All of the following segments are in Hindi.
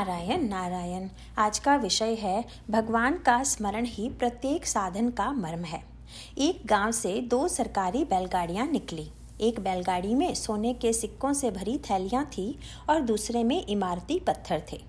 नारायण नारायण। आज का विषय है, भगवान का स्मरण ही प्रत्येक साधन का मर्म है। एक गाँव से दो सरकारी बैलगाड़ियाँ निकली। एक बैलगाड़ी में सोने के सिक्कों से भरी थैलियाँ थी और दूसरे में इमारती पत्थर थे।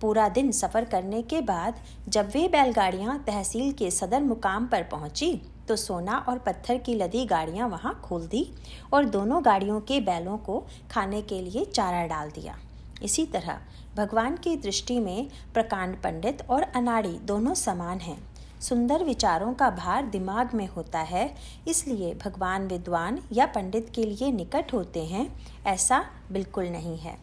पूरा दिन सफ़र करने के बाद जब वे बैलगाड़ियाँ तहसील के सदर मुकाम पर पहुँची तो सोना और पत्थर की लदी गाड़ियाँ वहाँ खोल दी और दोनों गाड़ियों के बैलों को खाने के लिए चारा डाल दिया। इसी तरह भगवान की दृष्टि में प्रकांड पंडित और अनाड़ी दोनों समान हैं। सुंदर विचारों का भार दिमाग में होता है, इसलिए भगवान विद्वान या पंडित के लिए निकट होते हैं, ऐसा बिल्कुल नहीं है।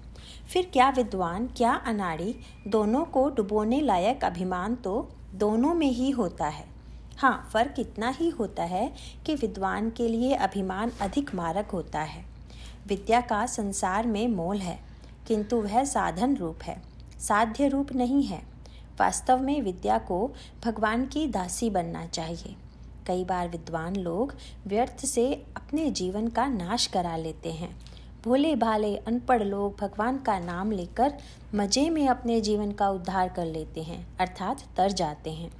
फिर क्या विद्वान, क्या अनाड़ी दोनों को डुबोने लायक अभिमान तो दोनों में ही होता है। हाँ फ़र्क इतना ही होता है कि विद्वान के लिए अभिमान अधिक मारक होता है। विद्या का संसार में मोल है। किंतु वह साधन रूप है, साध्य रूप नहीं है। वास्तव में विद्या को भगवान की दासी बनना चाहिए। कई बार विद्वान लोग व्यर्थ से अपने जीवन का नाश करा लेते हैं। भोले भाले अनपढ़ लोग भगवान का नाम लेकर मज़े में अपने जीवन का उद्धार कर लेते हैं, अर्थात तर जाते हैं।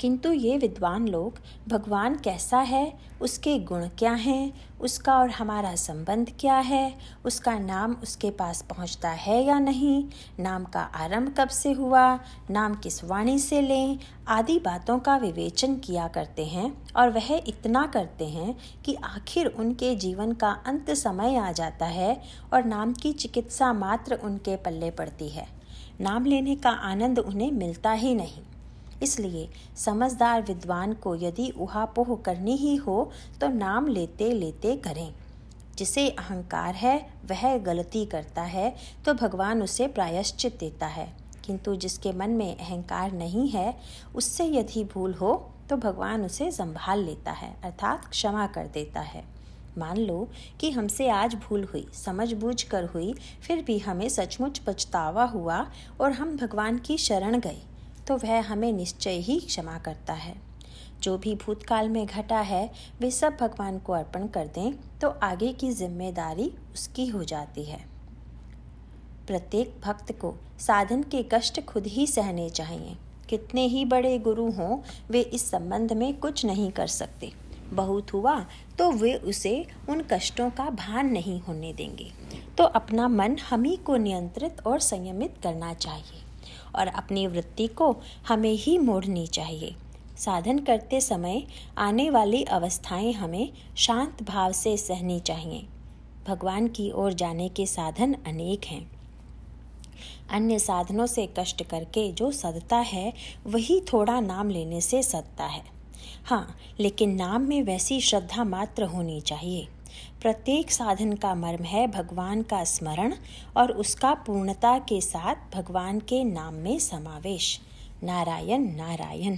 किंतु ये विद्वान लोग, भगवान कैसा है? उसके गुण क्या हैं? उसका और हमारा संबंध क्या है? उसका नाम उसके पास पहुँचता है या नहीं? नाम का आरंभ कब से हुआ? नाम किस वाणी से लें? आदि बातों का विवेचन किया करते हैं और वह इतना करते हैं कि आखिर उनके जीवन का अंत समय आ जाता है और नाम की चिकित्सा मात्र उनके पल्ले पड़ती है। नाम लेने का आनंद उन्हें मिलता ही नहीं। इसलिए समझदार विद्वान को यदि उहापोह करनी ही हो तो नाम लेते लेते करें। जिसे अहंकार है, वह गलती करता है तो भगवान उसे प्रायश्चित देता है। किंतु जिसके मन में अहंकार नहीं है, उससे यदि भूल हो तो भगवान उसे संभाल लेता है, अर्थात क्षमा कर देता है। मान लो कि हमसे आज भूल हुई समझ बूझ कर हुई, फिर भी हमें सचमुच पछतावा हुआ और हम भगवान की शरण गए। तो वह हमें निश्चय ही क्षमा करता है। जो भी भूतकाल में घटा है, वे सब भगवान को अर्पण कर दें तो आगे की ज़िम्मेदारी उसकी हो जाती है। प्रत्येक भक्त को साधन के कष्ट खुद ही सहने चाहिए। कितने ही बड़े गुरु हों, वे इस संबंध में कुछ नहीं कर सकते। बहुत हुआ तो वे उसे उन कष्टों का भान नहीं होने देंगे। तो अपना मन हम ही को नियंत्रित और संयमित करना चाहिए। और अपनी वृत्ति को हमें ही मोड़नी चाहिए। साधन करते समय आने वाली अवस्थाएँ हमें शांत भाव से सहनी चाहिए। भगवान की ओर जाने के साधन अनेक हैं। अन्य साधनों से कष्ट करके जो सदता है, वही थोड़ा नाम लेने से सदता है। हाँ लेकिन नाम में वैसी श्रद्धा मात्र होनी चाहिए। प्रत्येक साधन का मर्म है भगवान का स्मरण और उसका पूर्णता के साथ भगवान के नाम में समावेश। नारायण नारायण।